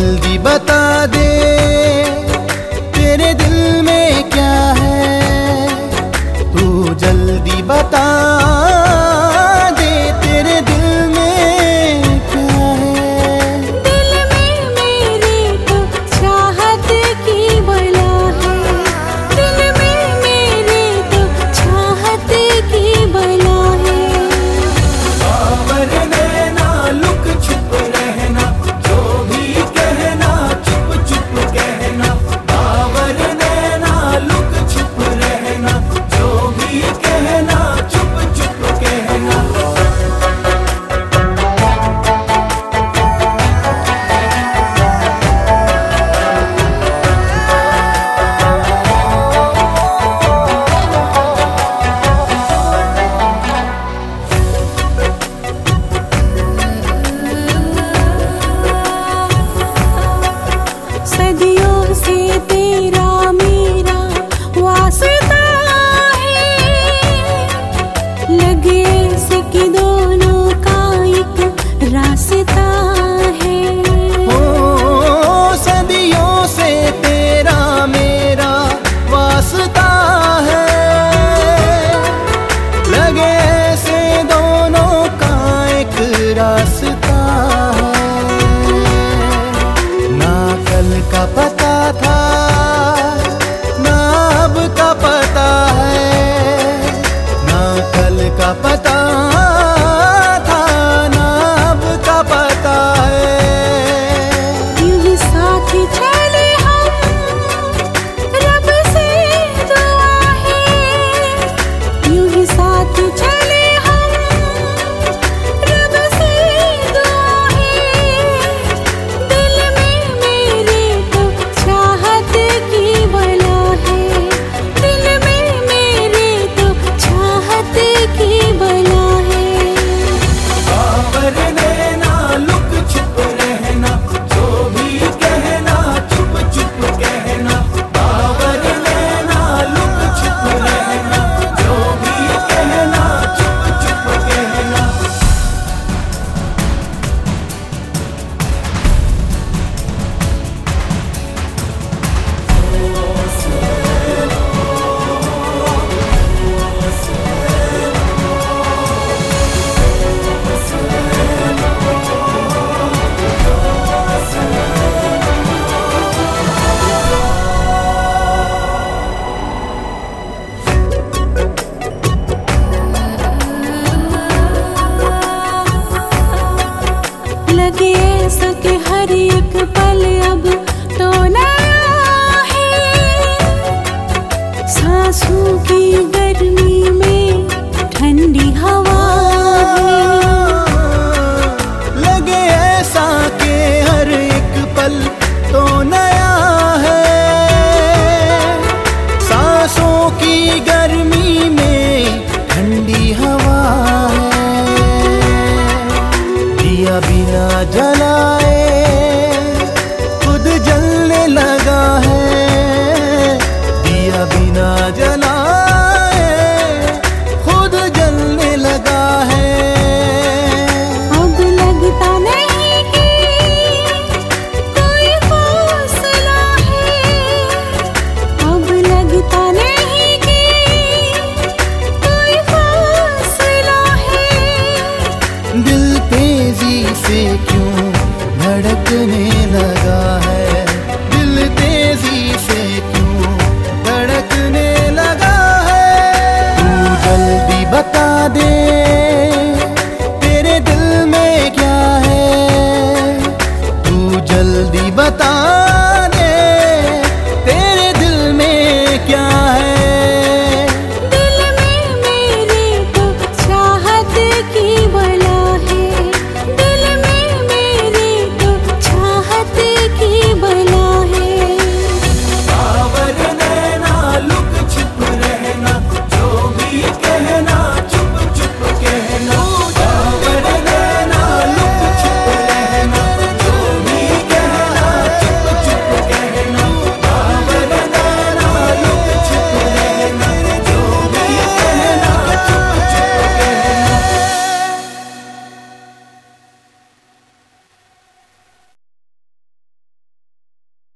जल्दी बता दे तेरे दिल में क्या है? तू जल्दी बता